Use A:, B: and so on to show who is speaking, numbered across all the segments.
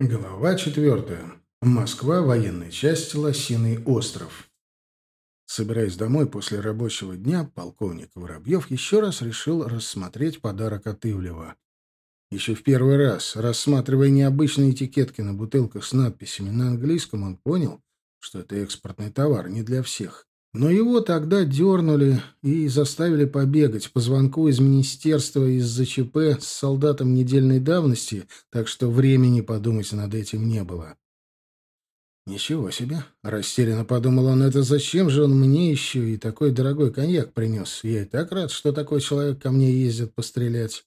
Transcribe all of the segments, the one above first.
A: Глава четвертая. Москва, военная часть, Лосиный остров. Собираясь домой после рабочего дня, полковник Воробьев еще раз решил рассмотреть подарок от Ивлева. Еще в первый раз, рассматривая необычные этикетки на бутылках с надписями на английском, он понял, что это экспортный товар, не для всех. Но его тогда дернули и заставили побегать по звонку из министерства из-за ЧП с солдатом недельной давности, так что времени подумать над этим не было. «Ничего себе!» — растерянно подумал он. «Это зачем же он мне еще и такой дорогой коньяк принес? Я и так рад, что такой человек ко мне ездит пострелять.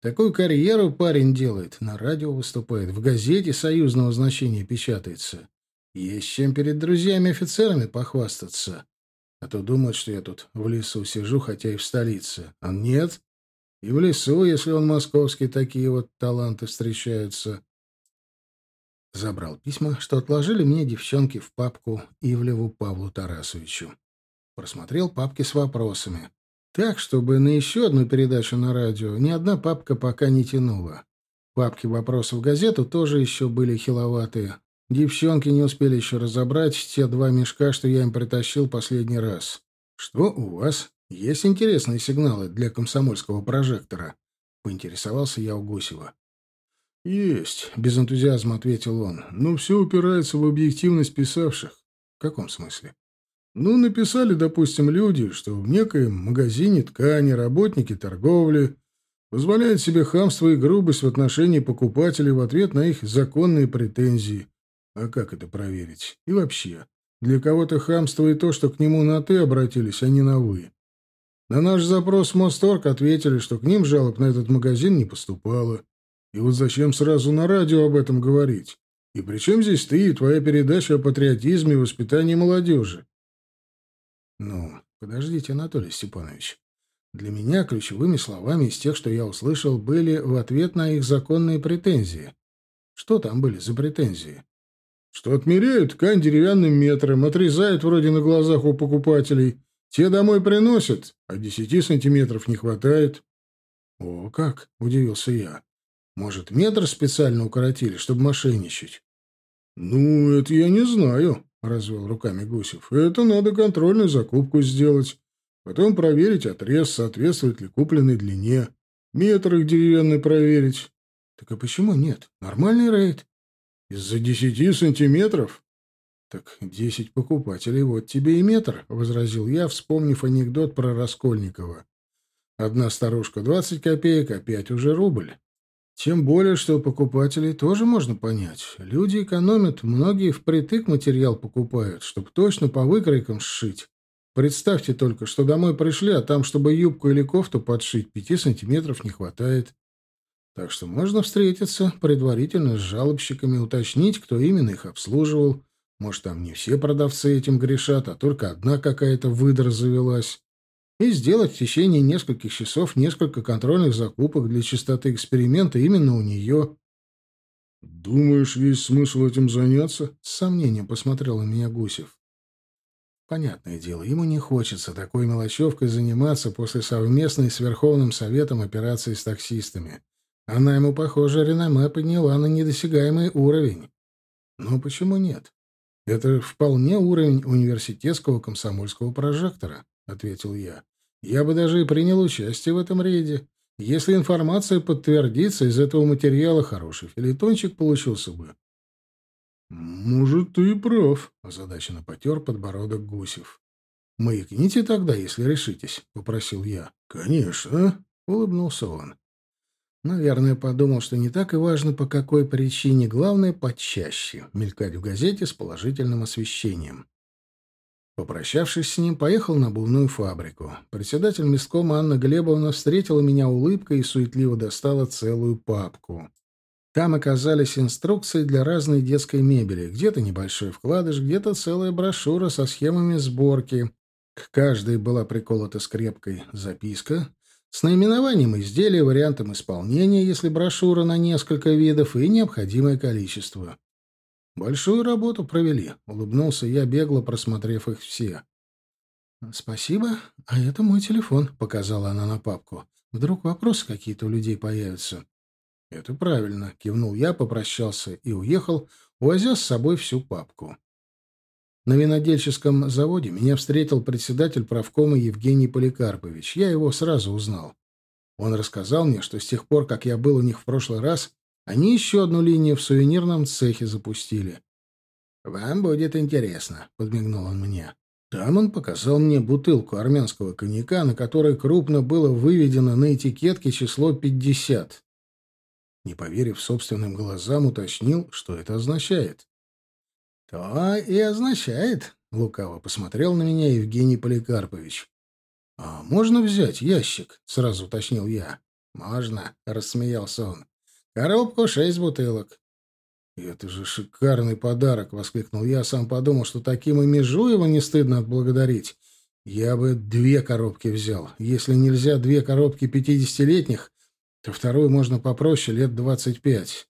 A: Такую карьеру парень делает, на радио выступает, в газете союзного значения печатается. Есть чем перед друзьями-офицерами похвастаться. А то думают, что я тут в лесу сижу, хотя и в столице. А нет. И в лесу, если он московский, такие вот таланты встречаются. Забрал письма, что отложили мне девчонки в папку Ивлеву Павлу Тарасовичу. Просмотрел папки с вопросами. Так, чтобы на еще одну передачу на радио ни одна папка пока не тянула. Папки вопросов в газету тоже еще были хиловатые, Девчонки не успели еще разобрать те два мешка, что я им притащил последний раз. Что у вас? Есть интересные сигналы для комсомольского прожектора? Поинтересовался я у Гусева. «Есть», — без энтузиазма ответил он. «Но все упирается в объективность писавших». «В каком смысле?» «Ну, написали, допустим, люди, что в некоем магазине ткани работники торговли позволяют себе хамство и грубость в отношении покупателей в ответ на их законные претензии. А как это проверить? И вообще, для кого-то хамство и то, что к нему на «ты» обратились, а не на «вы». На наш запрос Мосторг ответили, что к ним жалоб на этот магазин не поступало. И вот зачем сразу на радио об этом говорить? И при чем здесь ты и твоя передача о патриотизме и воспитании молодежи? Ну, подождите, Анатолий Степанович. Для меня ключевыми словами из тех, что я услышал, были в ответ на их законные претензии. Что там были за претензии? Что отмеряют ткань деревянным метром, отрезают вроде на глазах у покупателей. Те домой приносят, а десяти сантиметров не хватает. — О, как! — удивился я. — Может, метр специально укоротили, чтобы мошенничать? — Ну, это я не знаю, — развел руками Гусев. — Это надо контрольную закупку сделать. Потом проверить отрез, соответствует ли купленной длине. Метр их деревянный проверить. — Так а почему нет? Нормальный рейд. Из-за десяти сантиметров? Так десять покупателей, вот тебе и метр, — возразил я, вспомнив анекдот про Раскольникова. Одна старушка двадцать копеек, а пять уже рубль. Тем более, что покупателей тоже можно понять. Люди экономят, многие впритык материал покупают, чтобы точно по выкройкам сшить. Представьте только, что домой пришли, а там, чтобы юбку или кофту подшить, пяти сантиметров не хватает. Так что можно встретиться предварительно с жалобщиками, уточнить, кто именно их обслуживал. Может, там не все продавцы этим грешат, а только одна какая-то выдра завелась. И сделать в течение нескольких часов несколько контрольных закупок для чистоты эксперимента именно у нее. «Думаешь, есть смысл этим заняться?» — с сомнением посмотрел на меня Гусев. Понятное дело, ему не хочется такой мелочевкой заниматься после совместной с Верховным Советом операции с таксистами. Она ему, похоже, реноме подняла на недосягаемый уровень. Но почему нет? Это вполне уровень университетского комсомольского прожектора, ответил я. Я бы даже и принял участие в этом рейде. Если информация подтвердится, из этого материала хороший филитончик получился бы. «Может, ты и прав», — озадаченно потер подбородок Гусев. «Маякните тогда, если решитесь», — попросил я. «Конечно», — улыбнулся он. Наверное, подумал, что не так и важно, по какой причине. Главное — почаще мелькать в газете с положительным освещением. Попрощавшись с ним, поехал на обувную фабрику. Председатель месткома Анна Глебовна встретила меня улыбкой и суетливо достала целую папку. Там оказались инструкции для разной детской мебели. Где-то небольшой вкладыш, где-то целая брошюра со схемами сборки. К каждой была приколота скрепкой записка, с наименованием изделия, вариантом исполнения, если брошюра на несколько видов, и необходимое количество. «Большую работу провели», — улыбнулся я, бегло просмотрев их все. «Спасибо, а это мой телефон», — показала она на папку. «Вдруг вопросы какие-то у людей появятся». «Это правильно», — кивнул я, попрощался и уехал, увозя с собой всю папку. На винодельческом заводе меня встретил председатель правкома Евгений Поликарпович. Я его сразу узнал. Он рассказал мне, что с тех пор, как я был у них в прошлый раз, они еще одну линию в сувенирном цехе запустили. «Вам будет интересно», — подмигнул он мне. Там он показал мне бутылку армянского коньяка, на которой крупно было выведено на этикетке число 50. Не поверив собственным глазам, уточнил, что это означает. «То и означает», — лукаво посмотрел на меня Евгений Поликарпович. «А можно взять ящик?» — сразу уточнил я. «Можно», — рассмеялся он. «Коробку шесть бутылок. «Это же шикарный подарок!» — воскликнул я. Сам подумал, что таким и Межуева не стыдно отблагодарить. Я бы две коробки взял. Если нельзя две коробки пятидесятилетних, то вторую можно попроще, лет двадцать пять.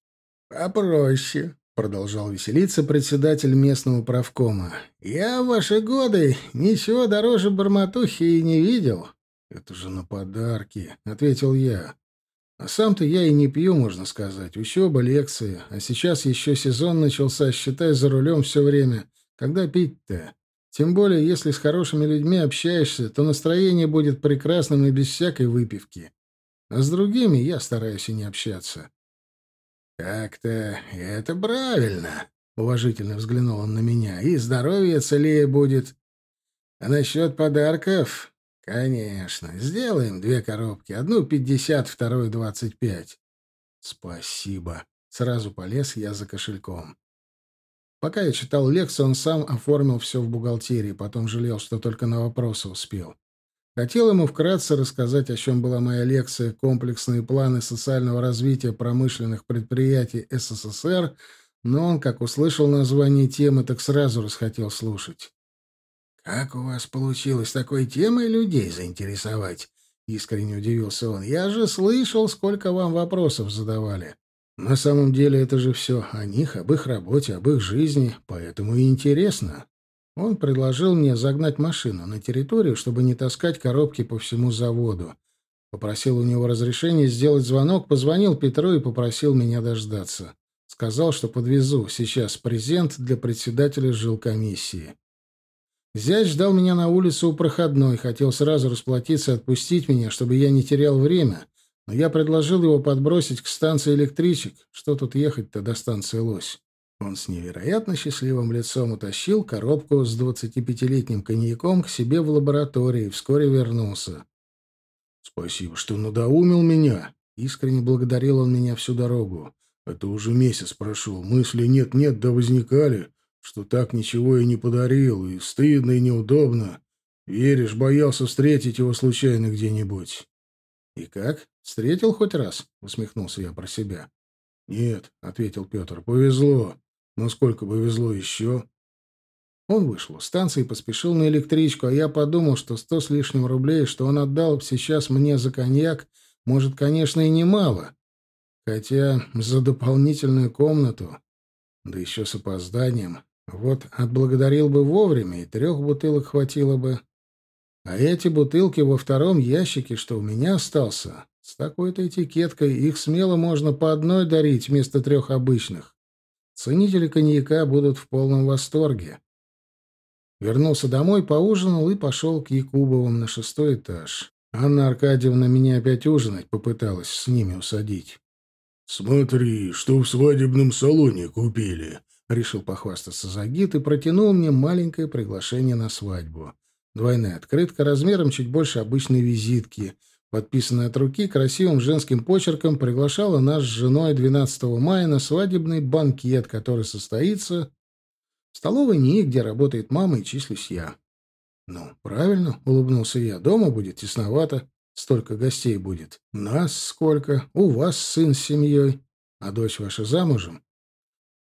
A: «Попроще», — продолжал веселиться председатель местного правкома. «Я в ваши годы ничего дороже барматухи и не видел». «Это же на подарки», — ответил я. А сам-то я и не пью, можно сказать. Учеба, лекции. А сейчас еще сезон начался, считай, за рулем все время. Когда пить-то? Тем более, если с хорошими людьми общаешься, то настроение будет прекрасным и без всякой выпивки. А с другими я стараюсь и не общаться. «Как-то это правильно», — уважительно взглянул он на меня. «И здоровье целее будет. А насчет подарков «Конечно. Сделаем две коробки. Одну пятьдесят, вторую двадцать пять». «Спасибо». Сразу полез я за кошельком. Пока я читал лекцию, он сам оформил все в бухгалтерии, потом жалел, что только на вопросы успел. Хотел ему вкратце рассказать, о чем была моя лекция «Комплексные планы социального развития промышленных предприятий СССР», но он, как услышал название темы, так сразу расхотел слушать. «Как у вас получилось такой темой людей заинтересовать?» — искренне удивился он. «Я же слышал, сколько вам вопросов задавали. На самом деле это же все о них, об их работе, об их жизни, поэтому и интересно». Он предложил мне загнать машину на территорию, чтобы не таскать коробки по всему заводу. Попросил у него разрешения сделать звонок, позвонил Петру и попросил меня дождаться. Сказал, что подвезу сейчас презент для председателя жилкомиссии. Зять ждал меня на улице у проходной, хотел сразу расплатиться и отпустить меня, чтобы я не терял время, но я предложил его подбросить к станции электричек. Что тут ехать-то до станции Лось? Он с невероятно счастливым лицом утащил коробку с двадцатипятилетним коньяком к себе в лаборатории и вскоре вернулся. «Спасибо, что надоумил меня!» Искренне благодарил он меня всю дорогу. «Это уже месяц прошел. Мысли нет-нет, да возникали что так ничего и не подарил, и стыдно, и неудобно. Веришь, боялся встретить его случайно где-нибудь. — И как? Встретил хоть раз? — усмехнулся я про себя. — Нет, — ответил Петр, — повезло. Но сколько повезло еще? Он вышел с станции и поспешил на электричку, а я подумал, что сто с лишним рублей, что он отдал сейчас мне за коньяк, может, конечно, и немало. Хотя за дополнительную комнату, да еще с опозданием, вот отблагодарил бы вовремя, и трех бутылок хватило бы. А эти бутылки во втором ящике, что у меня остался, с такой-то этикеткой, их смело можно по одной дарить вместо трех обычных. Ценители коньяка будут в полном восторге. Вернулся домой, поужинал и пошел к Якубовым на шестой этаж. Анна Аркадьевна меня опять ужинать попыталась с ними усадить. «Смотри, что в свадебном салоне купили», Решил похвастаться Загид и протянул мне маленькое приглашение на свадьбу. Двойная открытка размером чуть больше обычной визитки, подписанная от руки красивым женским почерком, приглашала нас с женой 12 мая на свадебный банкет, который состоится в столовой НИИ, где работает мама и числюсь я. «Ну, правильно», — улыбнулся я, — «дома будет тесновато, столько гостей будет. Нас сколько, у вас сын с семьей, а дочь ваша замужем?»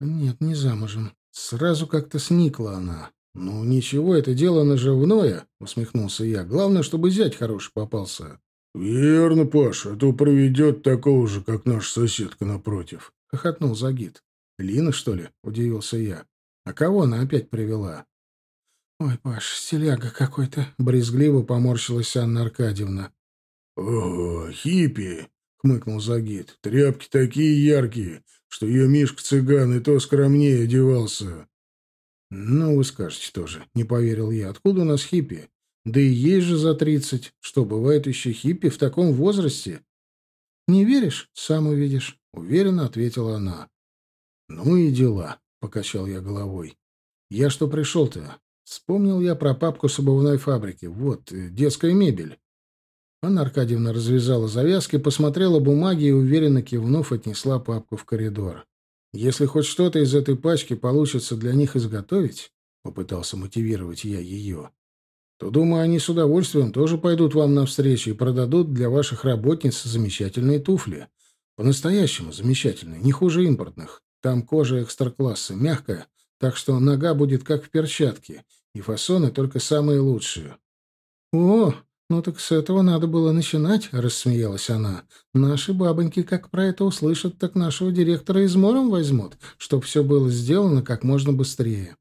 A: «Нет, не замужем. Сразу как-то сникла она. Ну, ничего, это дело наживное», — усмехнулся я. «Главное, чтобы зять хороший попался».
B: «Верно, Паша, а то проведет такого же, как наша соседка напротив», —
A: хохотнул Загид. «Лина, что ли?» — удивился я. «А кого она опять привела?» «Ой, Паш, селяга какой-то», — брезгливо поморщилась Анна Аркадьевна.
B: «Ого, хиппи!» — хмыкнул Загид. «Тряпки такие яркие, что ее Мишка-цыган и то скромнее одевался».
A: «Ну, вы скажете тоже», — не поверил я. «Откуда у нас хиппи? Да и есть же за тридцать. Что, бывает еще хиппи в таком возрасте?» «Не веришь? Сам увидишь», — уверенно ответила она. «Ну и дела», — покачал я головой. «Я что пришел-то? Вспомнил я про папку с обувной фабрики. Вот, э, детская мебель». Анна Аркадьевна развязала завязки, посмотрела бумаги и, уверенно кивнув, отнесла папку в коридор. «Если хоть что-то из этой пачки получится для них изготовить», — попытался мотивировать я ее, то, думаю, они с удовольствием тоже пойдут вам навстречу и продадут для ваших работниц замечательные туфли. По-настоящему замечательные, не хуже импортных. Там кожа экстра-класса, мягкая, так что нога будет как в перчатке, и фасоны только самые лучшие. — О, «Ну так с этого надо было начинать», — рассмеялась она. «Наши бабоньки, как про это услышат, так нашего директора измором возьмут, чтоб все было сделано как можно быстрее».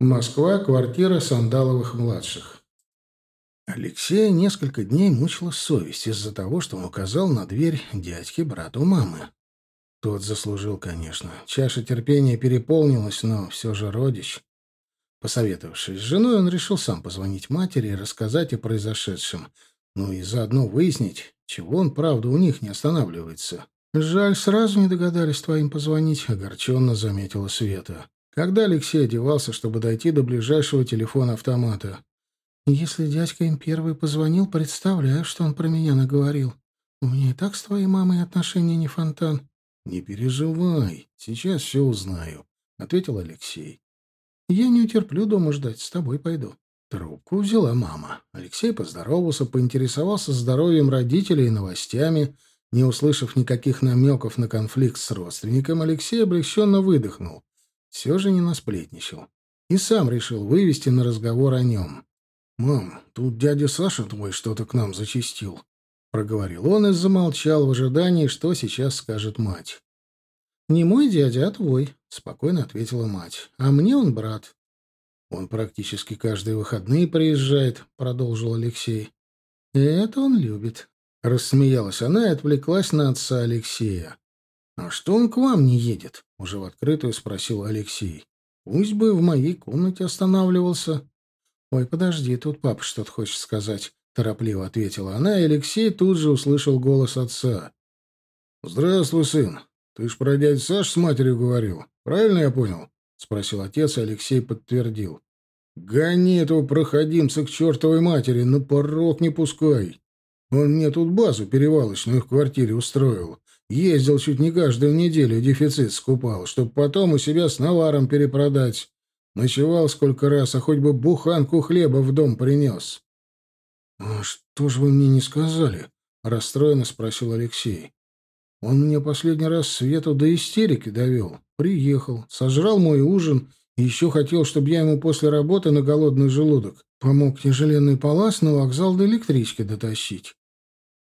A: Москва, квартира Сандаловых-младших. Алексея несколько дней мучила совесть из-за того, что он указал на дверь дядьке брату мамы. Тот заслужил, конечно. Чаша терпения переполнилась, но все же родич. Посоветовавшись с женой, он решил сам позвонить матери и рассказать о произошедшем, ну и заодно выяснить, чего он, правда, у них не останавливается. «Жаль, сразу не догадались твоим позвонить», — огорченно заметила Света. Когда Алексей одевался, чтобы дойти до ближайшего телефона-автомата. «Если дядька им первый позвонил, представляю, что он про меня наговорил. У меня и так с твоей мамой отношения не фонтан».
B: «Не переживай, сейчас все узнаю», — ответил Алексей.
A: Я не утерплю дома ждать, с тобой пойду. Трубку взяла мама. Алексей поздоровался, поинтересовался здоровьем родителей и новостями. Не услышав никаких намеков на конфликт с родственником, Алексей облегченно выдохнул. Все же не насплетничал. И сам решил вывести на разговор о нем. «Мам, тут дядя Саша твой что-то к нам зачистил», — проговорил он и замолчал в ожидании, что сейчас скажет мать. «Не мой дядя, а твой», — спокойно ответила мать. «А мне он брат». «Он практически каждые выходные приезжает», — продолжил Алексей. «Это он любит», — рассмеялась она и отвлеклась на отца Алексея. «А что он к вам не едет?» — уже в открытую спросил Алексей. «Пусть бы в моей комнате останавливался». «Ой, подожди, тут папа что-то хочет сказать», — торопливо ответила она, и Алексей тут же услышал голос отца.
B: «Здравствуй, сын. «Ты ж про дядю Саш с матерью говорил. Правильно я понял?» — спросил отец, и Алексей подтвердил. «Гони этого проходимца к чертовой матери, на порог не пускай. Он мне тут базу перевалочную в квартире устроил. Ездил чуть не каждую неделю, дефицит скупал, чтобы потом у себя с наваром перепродать. Ночевал сколько раз, а хоть бы буханку хлеба в дом принес».
A: «А что же вы мне не сказали?» — расстроенно спросил Алексей. Он мне последний раз Свету до истерики довел. Приехал, сожрал мой ужин и еще хотел, чтобы я ему после работы на голодный желудок помог тяжеленный палас на вокзал до электрички дотащить.
B: —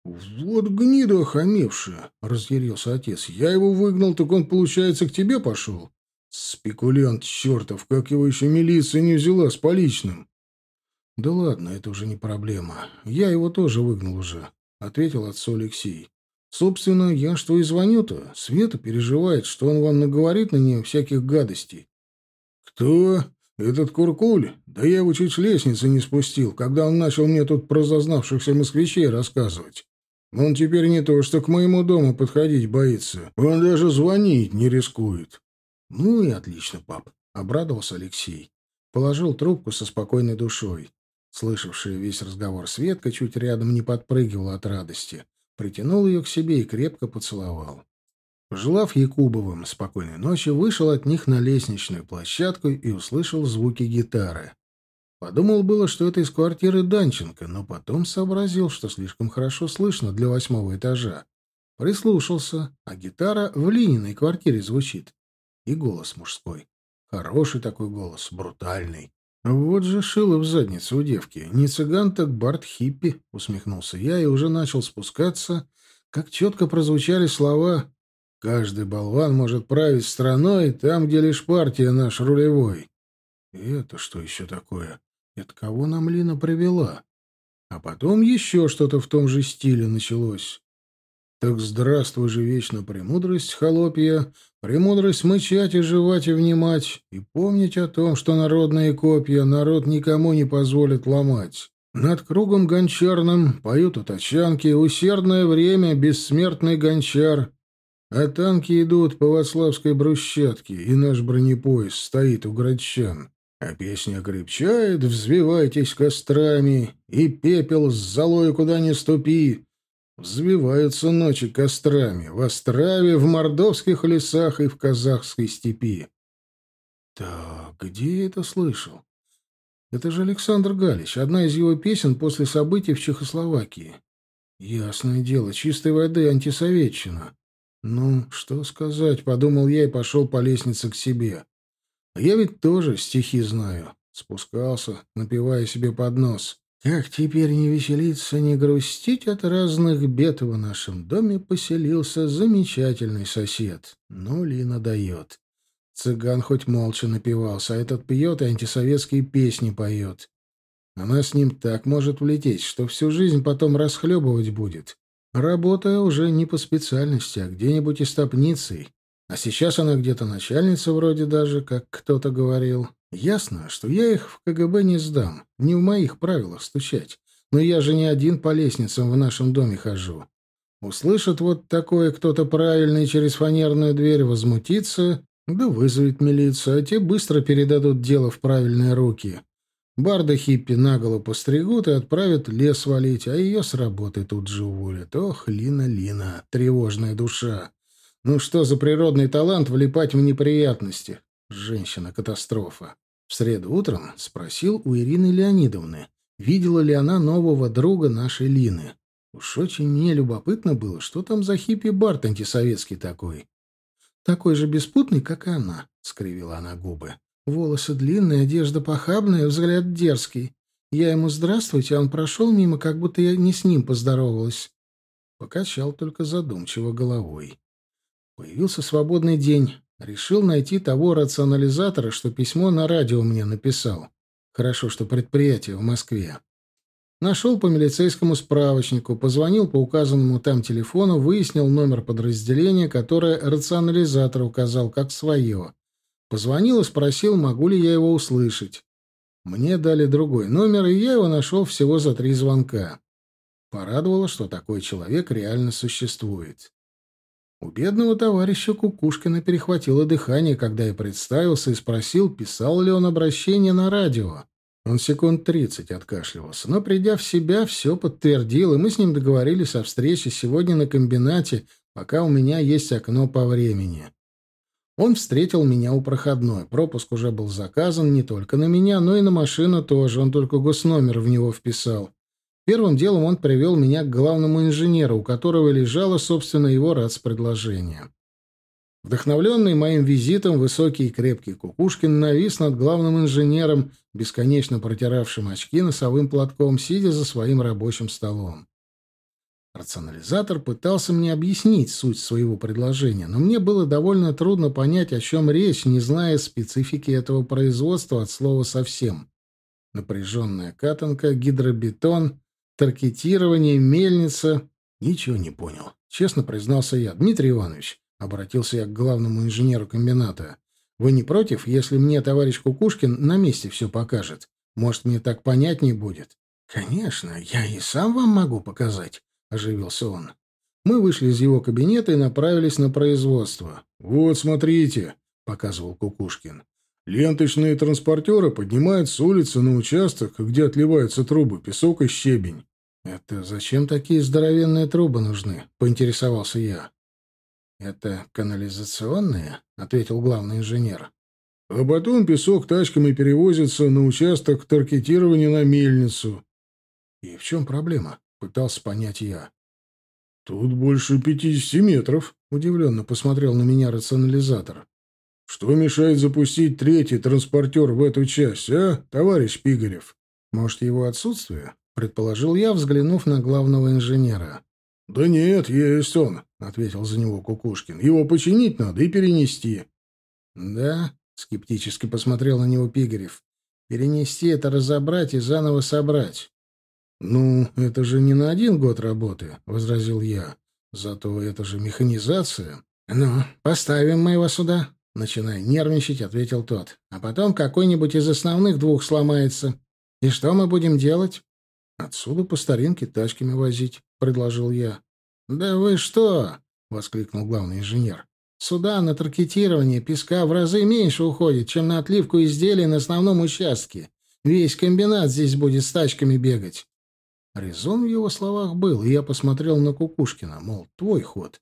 B: Вот гнида охамевшая, — разъярился отец. — Я его выгнал, так он, получается, к тебе пошел? Спекулянт чертов, как его еще милиция не взяла с поличным.
A: — Да ладно, это уже не проблема. Я его тоже выгнал уже, — ответил отцу Алексей. Собственно, я что и звоню-то. Света переживает, что он вам наговорит на нее всяких гадостей.
B: Кто? Этот Куркуль? Да я его чуть с лестницы не спустил, когда он начал мне тут про зазнавшихся москвичей рассказывать. Он теперь не то, что к моему дому подходить боится. Он даже звонить не рискует.
A: Ну и отлично, пап, — обрадовался Алексей. Положил трубку со спокойной душой. Слышавшая весь разговор Светка чуть рядом не подпрыгивала от радости притянул ее к себе и крепко поцеловал. Пожелав Якубовым спокойной ночи, вышел от них на лестничную площадку и услышал звуки гитары. Подумал было, что это из квартиры Данченко, но потом сообразил, что слишком хорошо слышно для восьмого этажа. Прислушался, а гитара в Лининой квартире звучит. И голос мужской. Хороший такой голос, брутальный. «Вот же шило в задницу у девки. Не цыган, так Барт Хиппи», — усмехнулся я и уже начал спускаться, как четко прозвучали слова «Каждый болван может править страной там, где лишь партия наш рулевой». И это что еще такое? Это кого нам Лина привела? А потом еще что-то в том же стиле началось. Так здравствуй же вечно премудрость, холопья, премудрость мычать и жевать и внимать, и помнить о том, что народные копья народ никому не позволит ломать. Над кругом гончарным поют у тачанки усердное время, бессмертный гончар. А танки идут по Вацлавской брусчатке, и наш бронепоезд стоит у градчан. А песня крепчает, взвивайтесь кострами, и пепел с золой куда ни ступи. Взвиваются ночи кострами в Острове, в мордовских лесах и в казахской степи. Так, где я это слышал? Это же Александр Галич, одна из его песен после событий в Чехословакии. Ясное дело, чистой воды антисоветчина. Ну, что сказать, подумал я и пошел по лестнице к себе. Я ведь тоже стихи знаю. Спускался, напивая себе под нос. Как теперь не веселиться, не грустить от разных бед в нашем доме поселился замечательный сосед. Ну, Лина дает. Цыган хоть молча напивался, а этот пьет и антисоветские песни поет. Она с ним так может влететь, что всю жизнь потом расхлебывать будет, работая уже не по специальности, а где-нибудь истопницей. А сейчас она где-то начальница вроде даже, как кто-то говорил. Ясно, что я их в КГБ не сдам, не в моих правилах стучать. Но я же не один по лестницам в нашем доме хожу. Услышит вот такое кто-то правильный через фанерную дверь возмутиться, да вызовет милицию, а те быстро передадут дело в правильные руки. Барда Хиппи наголо постригут и отправят лес валить, а ее с работы тут же уволят. Ох, Лина, Лина, тревожная душа. Ну что за природный талант влипать в неприятности? Женщина-катастрофа. В среду утром спросил у Ирины Леонидовны, видела ли она нового друга нашей Лины. Уж очень мне любопытно было, что там за хиппи-бард антисоветский такой. Такой же беспутный, как и она, — скривила она губы. Волосы длинные, одежда похабная, взгляд дерзкий. Я ему «здравствуйте», а он прошел мимо, как будто я не с ним поздоровалась. Покачал только задумчиво головой. Появился свободный день. Решил найти того рационализатора, что письмо на радио мне написал. Хорошо, что предприятие в Москве. Нашел по милицейскому справочнику, позвонил по указанному там телефону, выяснил номер подразделения, которое рационализатор указал как свое. Позвонил и спросил, могу ли я его услышать. Мне дали другой номер, и я его нашел всего за три звонка. Порадовало, что такой человек реально существует. У бедного товарища Кукушкина перехватило дыхание, когда я представился и спросил, писал ли он обращение на радио. Он секунд тридцать откашливался, но, придя в себя, все подтвердил, и мы с ним договорились о встрече сегодня на комбинате, пока у меня есть окно по времени. Он встретил меня у проходной. Пропуск уже был заказан не только на меня, но и на машину тоже. Он только госномер в него вписал. Первым делом он привел меня к главному инженеру, у которого лежало, собственно, его РАЦ-предложение. Вдохновленный моим визитом, высокий и крепкий Кукушкин навис над главным инженером, бесконечно протиравшим очки носовым платком, сидя за своим рабочим столом. Рационализатор пытался мне объяснить суть своего предложения, но мне было довольно трудно понять, о чем речь, не зная специфики этого производства от слова совсем. Напряженная катанка, гидробетон, таркетирование, мельница. Ничего не понял. Честно признался я. Дмитрий Иванович, обратился я к главному инженеру комбината. Вы не против, если мне товарищ Кукушкин на месте все покажет? Может, мне так понятнее будет? Конечно, я и сам вам могу показать, оживился он. Мы вышли из его кабинета и направились на производство. Вот, смотрите, показывал Кукушкин. Ленточные транспортеры поднимают с улицы на участок, где отливаются трубы, песок и щебень. «Это зачем такие здоровенные трубы нужны?» — поинтересовался я. «Это канализационные?» — ответил главный инженер. «А потом песок тачками перевозится на участок таркетирования на мельницу». «И в чем проблема?» — пытался понять я. «Тут больше пятидесяти метров», — удивленно посмотрел на меня рационализатор. «Что мешает запустить третий транспортер в эту часть, а, товарищ Пигарев?» «Может, его отсутствие?» Предположил я, взглянув на главного инженера. «Да нет, есть он», — ответил за него Кукушкин. «Его починить надо и перенести». «Да?» — скептически посмотрел на него Пигарев. «Перенести — это разобрать и заново собрать». «Ну, это же не на один год работы», — возразил я. Зато это же механизация. Ну, поставим мы его сюда. Начиная нервничать, ответил тот. А потом какой-нибудь из основных двух сломается. И что мы будем делать? Отсюда по старинке тачками возить, предложил я. Да вы что? воскликнул главный инженер. Сюда на тракетирование песка в разы меньше уходит, чем на отливку изделий на основном участке. Весь комбинат здесь будет с тачками бегать. Резон в его словах был, и я посмотрел на Кукушкина, мол, твой ход.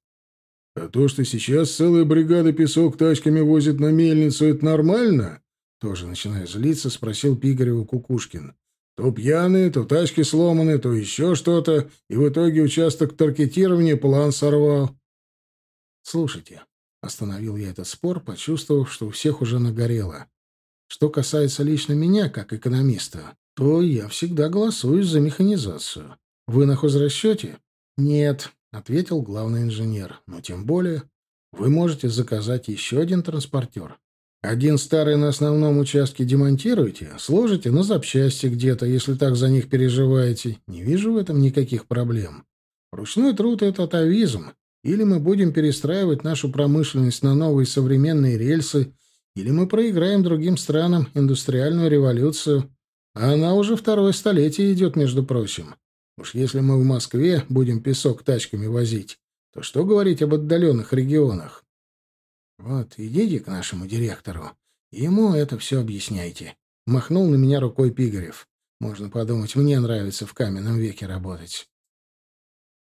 B: А то, что сейчас целая бригада песок тачками возит на мельницу, это нормально? Тоже начиная злиться, спросил Пигарева Кукушкин. То пьяные, то тачки сломаны, то еще что-то, и в итоге участок таркетирования план сорвал.
A: Слушайте, остановил я этот спор, почувствовав, что у всех уже нагорело. Что касается лично меня, как экономиста, то я всегда голосую за механизацию. Вы на хозрасчете? Нет, ответил главный инженер. Но тем более вы можете заказать еще один транспортер. Один старый на основном участке демонтируйте, сложите на запчасти где-то, если так за них переживаете. Не вижу в этом никаких проблем. Ручной труд — это атовизм. Или мы будем перестраивать нашу промышленность на новые современные рельсы, или мы проиграем другим странам индустриальную революцию. А она уже второе столетие идет, между прочим. Уж если мы в Москве будем песок тачками возить, то что говорить об отдаленных регионах? Вот, идите к нашему директору. Ему это все объясняйте. Махнул на меня рукой Пигарев. Можно подумать, мне нравится в каменном веке работать.